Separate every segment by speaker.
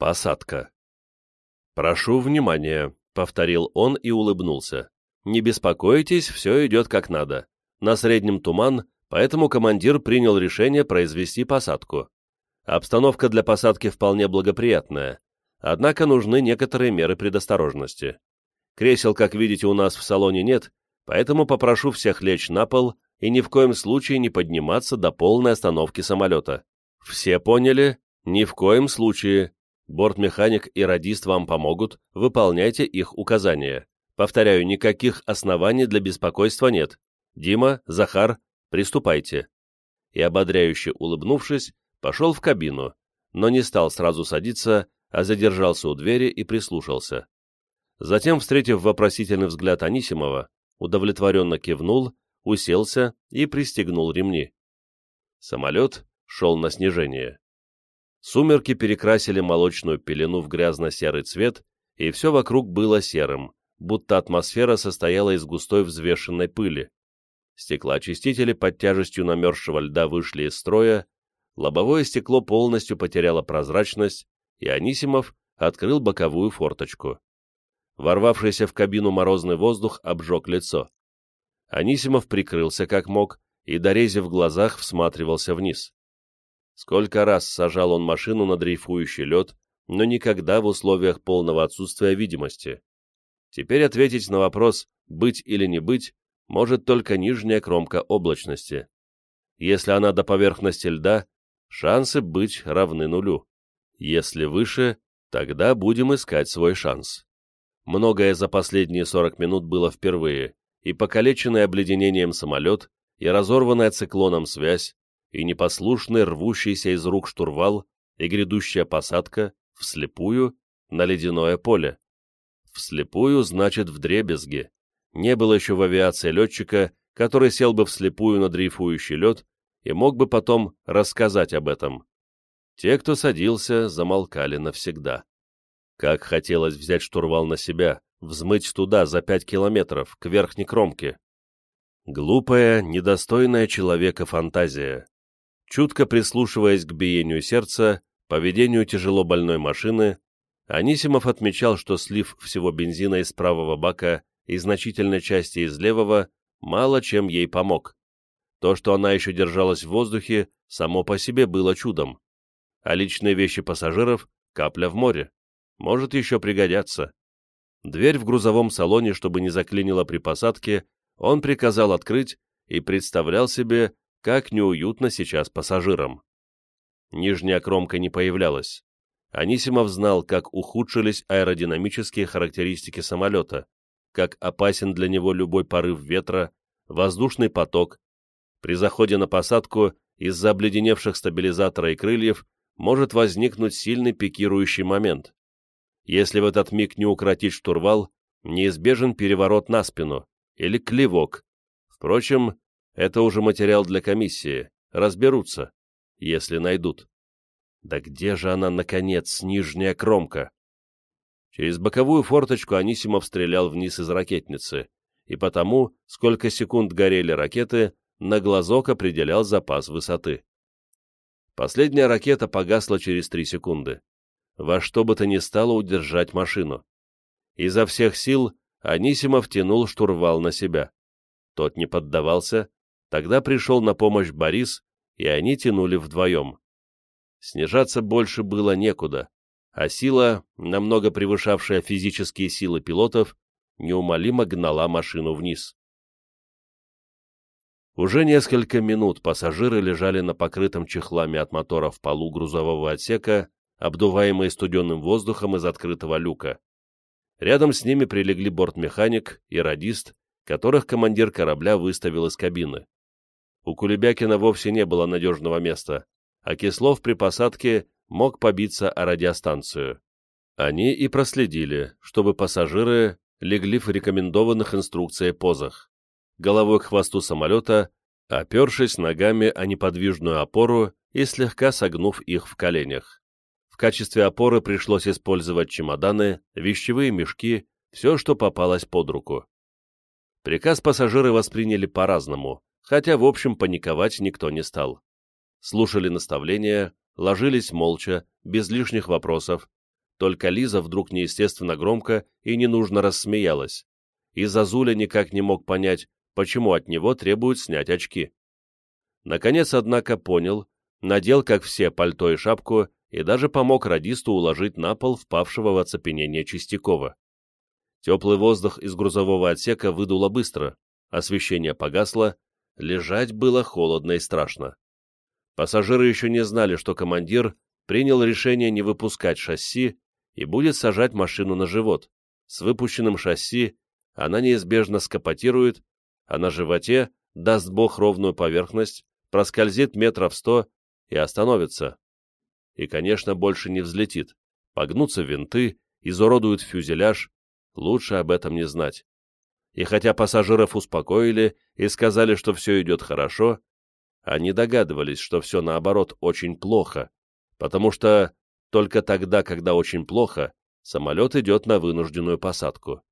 Speaker 1: Посадка. «Прошу внимания», — повторил он и улыбнулся. «Не беспокойтесь, все идет как надо. На среднем туман, поэтому командир принял решение произвести посадку. Обстановка для посадки вполне благоприятная, однако нужны некоторые меры предосторожности. Кресел, как видите, у нас в салоне нет, поэтому попрошу всех лечь на пол и ни в коем случае не подниматься до полной остановки самолета. Все поняли? Ни в коем случае. Бортмеханик и радист вам помогут, выполняйте их указания. Повторяю, никаких оснований для беспокойства нет. Дима, Захар, приступайте. И ободряюще улыбнувшись, пошел в кабину, но не стал сразу садиться, а задержался у двери и прислушался. Затем, встретив вопросительный взгляд Анисимова, удовлетворенно кивнул, уселся и пристегнул ремни. Самолет шел на снижение. Сумерки перекрасили молочную пелену в грязно-серый цвет, и все вокруг было серым, будто атмосфера состояла из густой взвешенной пыли. Стеклоочистители под тяжестью намерзшего льда вышли из строя, лобовое стекло полностью потеряло прозрачность, и Анисимов открыл боковую форточку. Ворвавшийся в кабину морозный воздух обжег лицо. Анисимов прикрылся как мог и, дорезив в глазах, всматривался вниз. Сколько раз сажал он машину на дрейфующий лед, но никогда в условиях полного отсутствия видимости. Теперь ответить на вопрос «быть или не быть» может только нижняя кромка облачности. Если она до поверхности льда, шансы быть равны нулю. Если выше, тогда будем искать свой шанс. Многое за последние 40 минут было впервые, и покалеченный обледенением самолет, и разорванная циклоном связь, и непослушный рвущийся из рук штурвал, и грядущая посадка вслепую на ледяное поле. Вслепую значит вдребезги. Не было еще в авиации летчика, который сел бы вслепую на дрейфующий лед и мог бы потом рассказать об этом. Те, кто садился, замолкали навсегда. Как хотелось взять штурвал на себя, взмыть туда за пять километров, к верхней кромке. Глупая, недостойная человека фантазия. Чутко прислушиваясь к биению сердца, поведению тяжело больной машины, Анисимов отмечал, что слив всего бензина из правого бака и значительной части из левого мало чем ей помог. То, что она еще держалась в воздухе, само по себе было чудом. А личные вещи пассажиров — капля в море. Может еще пригодятся. Дверь в грузовом салоне, чтобы не заклинило при посадке, он приказал открыть и представлял себе, как неуютно сейчас пассажирам. Нижняя кромка не появлялась. Анисимов знал, как ухудшились аэродинамические характеристики самолета, как опасен для него любой порыв ветра, воздушный поток. При заходе на посадку из-за обледеневших стабилизатора и крыльев может возникнуть сильный пикирующий момент. Если в этот миг не укротить штурвал, неизбежен переворот на спину или клевок. Впрочем, это уже материал для комиссии. Разберутся, если найдут. Да где же она, наконец, нижняя кромка? Через боковую форточку Анисимов стрелял вниз из ракетницы, и потому, сколько секунд горели ракеты, на глазок определял запас высоты. Последняя ракета погасла через три секунды. Во что бы то ни стало удержать машину. Изо всех сил Анисимов тянул штурвал на себя. Тот не поддавался, Тогда пришел на помощь Борис, и они тянули вдвоем. Снижаться больше было некуда, а сила, намного превышавшая физические силы пилотов, неумолимо гнала машину вниз. Уже несколько минут пассажиры лежали на покрытом чехлами от моторов полу грузового отсека, обдуваемые студенным воздухом из открытого люка. Рядом с ними прилегли бортмеханик и радист, которых командир корабля выставил из кабины. У Кулебякина вовсе не было надежного места, а Кислов при посадке мог побиться о радиостанцию. Они и проследили, чтобы пассажиры легли в рекомендованных инструкцией позах. Головой к хвосту самолета, опершись ногами о неподвижную опору и слегка согнув их в коленях. В качестве опоры пришлось использовать чемоданы, вещевые мешки, все, что попалось под руку. Приказ пассажиры восприняли по-разному, хотя, в общем, паниковать никто не стал. Слушали наставления, ложились молча, без лишних вопросов, только Лиза вдруг неестественно громко и ненужно рассмеялась, и Зазуля никак не мог понять, почему от него требуют снять очки. Наконец, однако, понял, надел, как все, пальто и шапку и даже помог радисту уложить на пол впавшего в оцепенение Чистякова. Теплый воздух из грузового отсека выдуло быстро, освещение погасло, лежать было холодно и страшно. Пассажиры еще не знали, что командир принял решение не выпускать шасси и будет сажать машину на живот. С выпущенным шасси она неизбежно скопотирует, а на животе даст бог ровную поверхность, проскользит метров сто и остановится. И, конечно, больше не взлетит. Погнутся винты, изуродуют фюзеляж, лучше об этом не знать. И хотя пассажиров успокоили и сказали, что все идет хорошо, они догадывались, что все наоборот очень плохо, потому что только тогда, когда очень плохо, самолет идет на вынужденную посадку.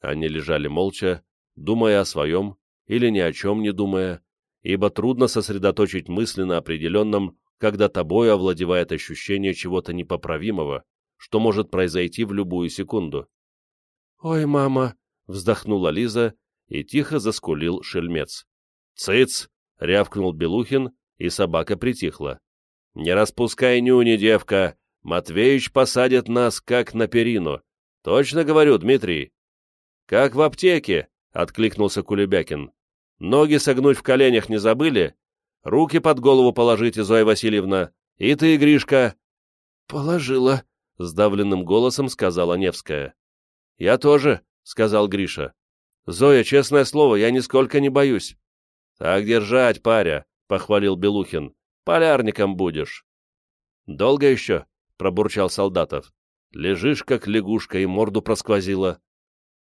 Speaker 1: Они лежали молча, думая о своем или ни о чем не думая, ибо трудно сосредоточить мысли на определенном, когда тобой овладевает ощущение чего-то непоправимого, что может произойти в любую секунду. «Ой, мама!» — вздохнула Лиза, и тихо заскулил шельмец. «Цыц!» — рявкнул Белухин, и собака притихла. «Не распускай нюни, девка! Матвеич посадит нас, как на перину. Точно говорю, Дмитрий?» «Как в аптеке!» — откликнулся Кулебякин. Ноги согнуть в коленях не забыли? Руки под голову положите, Зоя Васильевна. И ты, Гришка. Положила, — сдавленным голосом сказала Невская. Я тоже, — сказал Гриша. Зоя, честное слово, я нисколько не боюсь. Так держать, паря, — похвалил Белухин. Полярником будешь. Долго еще? — пробурчал Солдатов. Лежишь, как лягушка, и морду просквозила.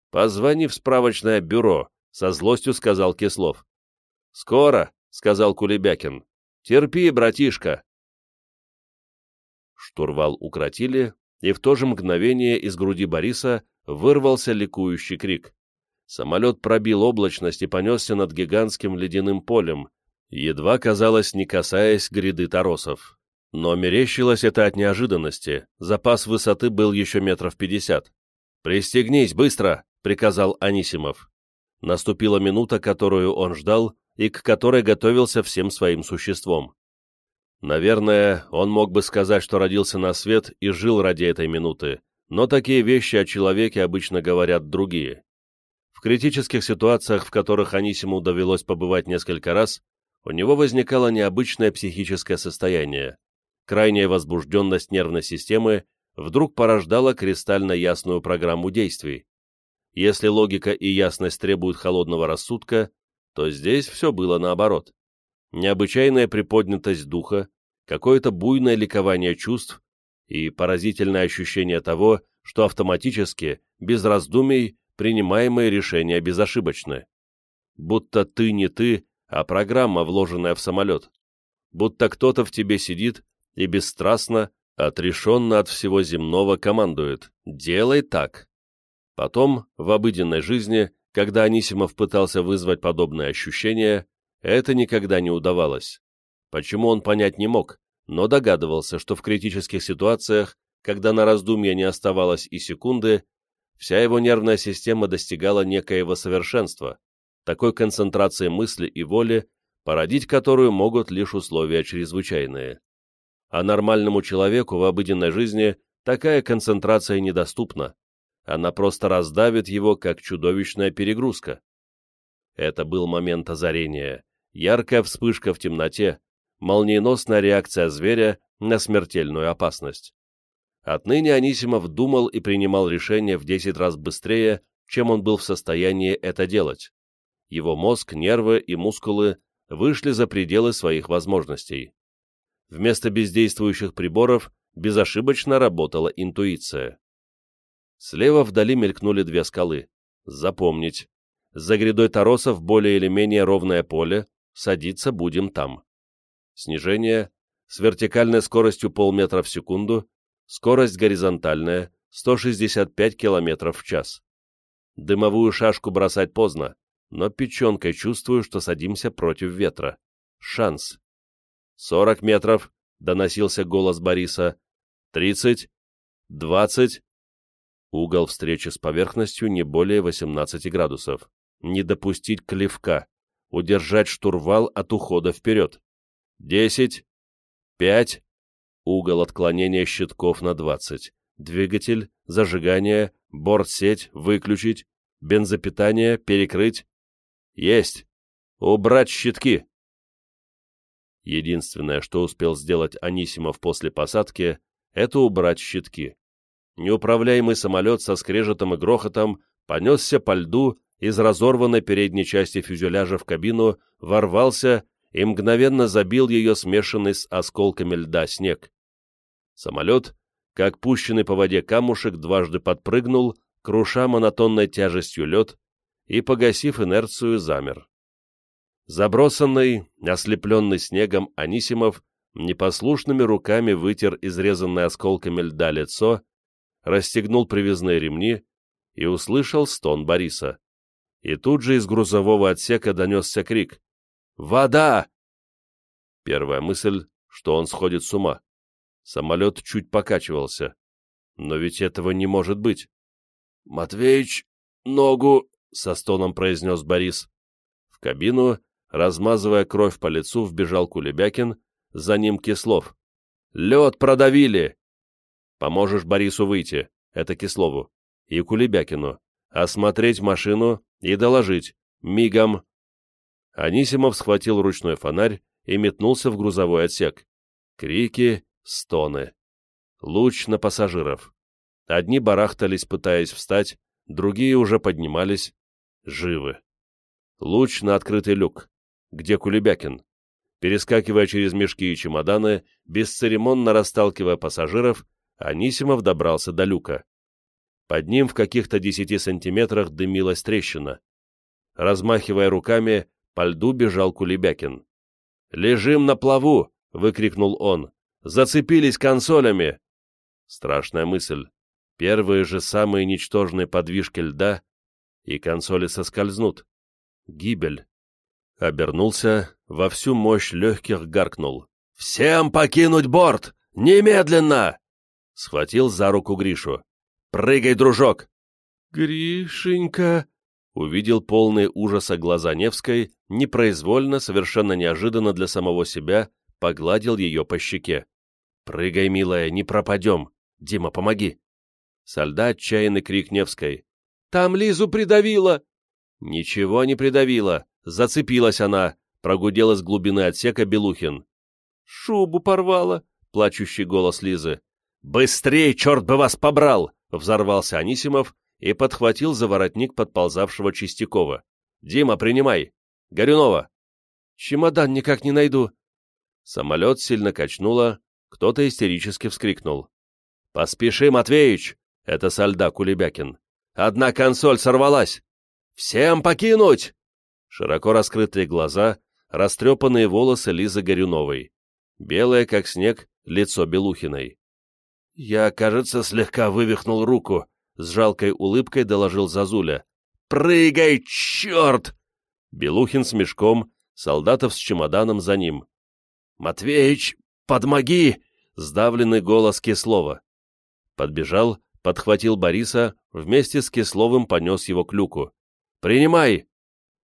Speaker 1: Позвони в справочное бюро, со злостью сказал Кислов. «Скоро», — сказал Кулебякин. «Терпи, братишка». Штурвал укротили, и в то же мгновение из груди Бориса вырвался ликующий крик. Самолет пробил облачность и понесся над гигантским ледяным полем, едва, казалось, не касаясь гряды торосов. Но мерещилось это от неожиданности, запас высоты был еще метров пятьдесят. «Пристегнись, быстро!» — приказал Анисимов. Наступила минута, которую он ждал и к которой готовился всем своим существом. Наверное, он мог бы сказать, что родился на свет и жил ради этой минуты, но такие вещи о человеке обычно говорят другие. В критических ситуациях, в которых Анисиму довелось побывать несколько раз, у него возникало необычное психическое состояние. Крайняя возбужденность нервной системы вдруг порождала кристально ясную программу действий. Если логика и ясность требуют холодного рассудка, то здесь все было наоборот. Необычайная приподнятость духа, какое-то буйное ликование чувств и поразительное ощущение того, что автоматически, без раздумий, принимаемые решения безошибочны. Будто ты не ты, а программа, вложенная в самолет. Будто кто-то в тебе сидит и бесстрастно, отрешенно от всего земного командует «делай так». Потом, в обыденной жизни, когда Анисимов пытался вызвать подобные ощущения, это никогда не удавалось. Почему он понять не мог, но догадывался, что в критических ситуациях, когда на раздумье не оставалось и секунды, вся его нервная система достигала некоего совершенства, такой концентрации мысли и воли, породить которую могут лишь условия чрезвычайные. А нормальному человеку в обыденной жизни такая концентрация недоступна, она просто раздавит его, как чудовищная перегрузка. Это был момент озарения, яркая вспышка в темноте, молниеносная реакция зверя на смертельную опасность. Отныне Анисимов думал и принимал решения в десять раз быстрее, чем он был в состоянии это делать. Его мозг, нервы и мускулы вышли за пределы своих возможностей. Вместо бездействующих приборов безошибочно работала интуиция. Слева вдали мелькнули две скалы. Запомнить. За грядой торосов более или менее ровное поле, садиться будем там. Снижение с вертикальной скоростью полметра в секунду, скорость горизонтальная 165 км в час. Дымовую шашку бросать поздно, но печенкой чувствую, что садимся против ветра. Шанс. «Сорок метров», — доносился голос Бориса. «Тридцать». 20. Угол встречи с поверхностью не более 18 градусов. Не допустить клевка. Удержать штурвал от ухода вперед. 10. 5. Угол отклонения щитков на 20. Двигатель, зажигание, бортсеть, выключить, бензопитание, перекрыть. Есть. Убрать щитки. Единственное, что успел сделать Анисимов после посадки, это убрать щитки. Неуправляемый самолет со скрежетом и грохотом понесся по льду из разорванной передней части фюзеляжа в кабину, ворвался и мгновенно забил ее смешанный с осколками льда снег. Самолет, как пущенный по воде камушек, дважды подпрыгнул, круша монотонной тяжестью лед и, погасив инерцию, замер. Забросанный, ослепленный снегом Анисимов непослушными руками вытер изрезанное осколками льда лицо, расстегнул привязные ремни и услышал стон Бориса. И тут же из грузового отсека донесся крик «Вода!». Первая мысль, что он сходит с ума. Самолет чуть покачивался. Но ведь этого не может быть. «Матвеич, ногу!» — со стоном произнес Борис. В кабину, размазывая кровь по лицу, вбежал Кулебякин, за ним Кислов. «Лед продавили!» «Поможешь Борису выйти, это Кислову, и Кулебякину, осмотреть машину и доложить, мигом!» Анисимов схватил ручной фонарь и метнулся в грузовой отсек. Крики, стоны. Луч на пассажиров. Одни барахтались, пытаясь встать, другие уже поднимались. Живы. Луч на открытый люк. Где Кулебякин? Перескакивая через мешки и чемоданы, бесцеремонно расталкивая пассажиров, Анисимов добрался до люка. Под ним в каких-то десяти сантиметрах дымилась трещина. Размахивая руками, по льду бежал Кулебякин. «Лежим на плаву!» — выкрикнул он. «Зацепились консолями!» Страшная мысль. Первые же самые ничтожные подвижки льда, и консоли соскользнут. Гибель. Обернулся, во всю мощь легких гаркнул. «Всем покинуть борт! Немедленно!» Схватил за руку Гришу. «Прыгай, дружок!» «Гришенька!» Увидел полный ужаса глаза Невской, непроизвольно, совершенно неожиданно для самого себя, погладил ее по щеке. «Прыгай, милая, не пропадем! Дима, помоги!» Со льда отчаянный крик Невской. «Там Лизу придавило!» «Ничего не придавило! Зацепилась она!» Прогудел из глубины отсека Белухин. «Шубу порвала!» — плачущий голос Лизы. «Быстрей, черт бы вас побрал!» — взорвался Анисимов и подхватил за воротник подползавшего Чистякова. «Дима, принимай! Горюнова!» «Чемодан никак не найду!» Самолет сильно качнуло, кто-то истерически вскрикнул. «Поспеши, Матвеич!» Это со льда Кулебякин. «Одна консоль сорвалась! Всем покинуть!» Широко раскрытые глаза, растрепанные волосы Лизы Горюновой. Белое, как снег, лицо Белухиной. «Я, кажется, слегка вывихнул руку», — с жалкой улыбкой доложил Зазуля. «Прыгай, черт!» Белухин с мешком, солдатов с чемоданом за ним. «Матвеич, подмоги!» — сдавленный голос Кислова. Подбежал, подхватил Бориса, вместе с Кисловым понес его к люку. «Принимай!»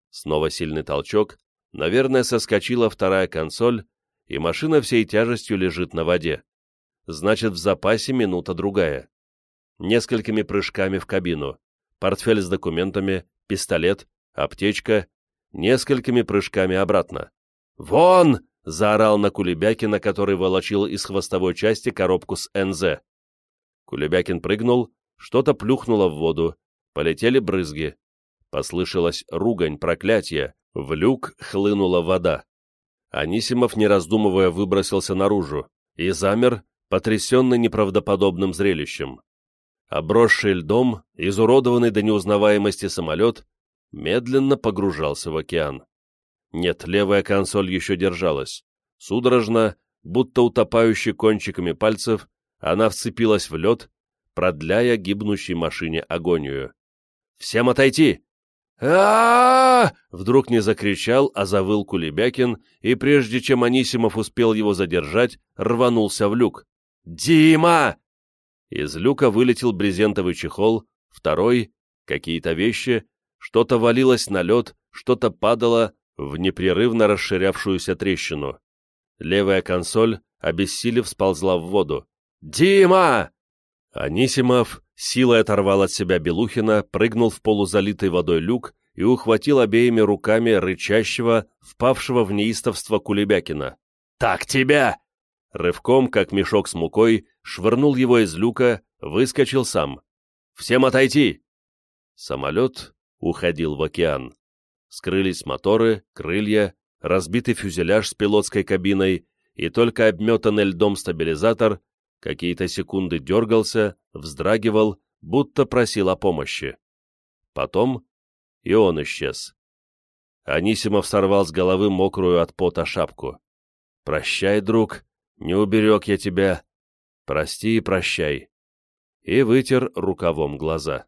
Speaker 1: Снова сильный толчок, наверное, соскочила вторая консоль, и машина всей тяжестью лежит на воде. Значит, в запасе минута-другая. Несколькими прыжками в кабину. Портфель с документами, пистолет, аптечка. Несколькими прыжками обратно. «Вон!» — заорал на Кулебякина, который волочил из хвостовой части коробку с НЗ. Кулебякин прыгнул, что-то плюхнуло в воду, полетели брызги. Послышалась ругань, проклятие, в люк хлынула вода. Анисимов, не раздумывая, выбросился наружу и замер, потрясенный неправдоподобным зрелищем. Обросший льдом, изуродованный до неузнаваемости самолет, медленно погружался в океан. Нет, левая консоль еще держалась. Судорожно, будто утопающий кончиками пальцев, она вцепилась в лед, продляя гибнущей машине агонию. «Всем отойти!» а, Вдруг не закричал, а завыл Кулебякин, и прежде чем Анисимов успел его задержать, рванулся в люк. «Дима!» Из люка вылетел брезентовый чехол, второй, какие-то вещи, что-то валилось на лед, что-то падало в непрерывно расширявшуюся трещину. Левая консоль, обессилев, сползла в воду. «Дима!» Анисимов силой оторвал от себя Белухина, прыгнул в полузалитый водой люк и ухватил обеими руками рычащего, впавшего в неистовство Кулебякина. «Так тебя!» Рывком, как мешок с мукой, швырнул его из люка, выскочил сам. «Всем отойти!» Самолет уходил в океан. Скрылись моторы, крылья, разбитый фюзеляж с пилотской кабиной, и только обметанный льдом стабилизатор какие-то секунды дергался, вздрагивал, будто просил о помощи. Потом и он исчез. Анисимов сорвал с головы мокрую от пота шапку. «Прощай, друг, не уберег я тебя. Прости и прощай». И вытер рукавом глаза.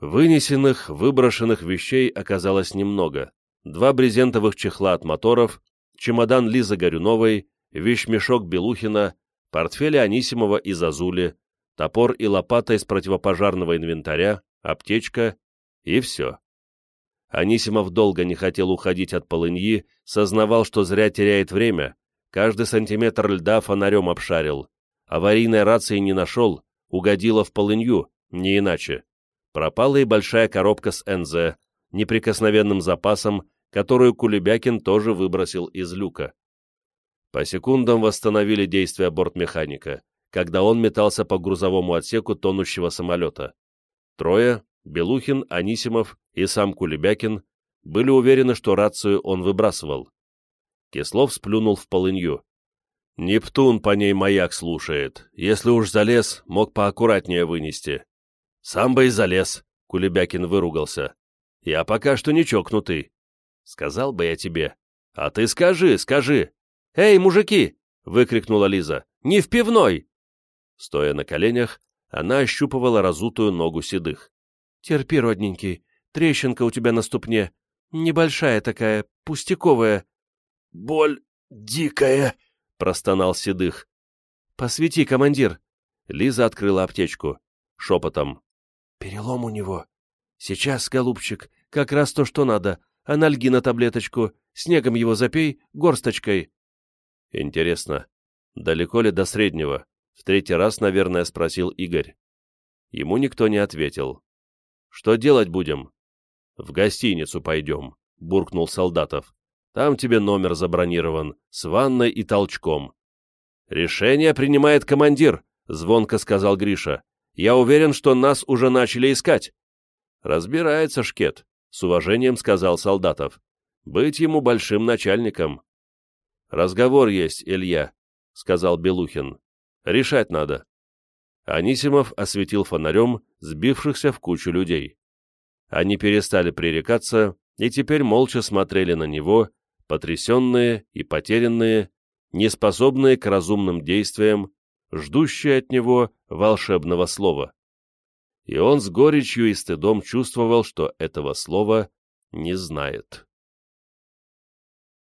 Speaker 1: Вынесенных, выброшенных вещей оказалось немного. Два брезентовых чехла от моторов, чемодан Лизы Горюновой, вещмешок Белухина, портфели Анисимова и Зазули, топор и лопата из противопожарного инвентаря, аптечка и все. Анисимов долго не хотел уходить от полыньи, сознавал, что зря теряет время, каждый сантиметр льда фонарем обшарил. Аварийной рации не нашел, угодила в полынью, не иначе. Пропала и большая коробка с НЗ, неприкосновенным запасом, которую Кулебякин тоже выбросил из люка. По секундам восстановили действия бортмеханика, когда он метался по грузовому отсеку тонущего самолета. Трое, Белухин, Анисимов и сам Кулебякин, были уверены, что рацию он выбрасывал. Кислов сплюнул в полынью. «Нептун по ней маяк слушает. Если уж залез, мог поаккуратнее вынести». «Сам бы и залез», — Кулебякин выругался. «Я пока что не чокнутый». «Сказал бы я тебе». «А ты скажи, скажи». «Эй, мужики!» — выкрикнула Лиза. «Не в пивной!» Стоя на коленях, она ощупывала разутую ногу седых. «Терпи, родненький, трещинка у тебя на ступне. Небольшая такая, пустяковая». «Боль дикая!» — простонал седых. «Посвети, командир!» Лиза открыла аптечку. Шепотом. «Перелом у него. Сейчас, голубчик, как раз то, что надо. Анальгина таблеточку. Снегом его запей, горсточкой». «Интересно, далеко ли до среднего?» В третий раз, наверное, спросил Игорь. Ему никто не ответил. «Что делать будем?» «В гостиницу пойдем», — буркнул Солдатов. «Там тебе номер забронирован, с ванной и толчком». «Решение принимает командир», — звонко сказал Гриша. «Я уверен, что нас уже начали искать». «Разбирается Шкет», — с уважением сказал Солдатов. «Быть ему большим начальником». «Разговор есть, Илья», — сказал Белухин. Решать надо. Анисимов осветил фонарем сбившихся в кучу людей. Они перестали пререкаться и теперь молча смотрели на него, потрясенные и потерянные, неспособные к разумным действиям, ждущие от него волшебного слова. И он с горечью и стыдом чувствовал, что этого слова не знает.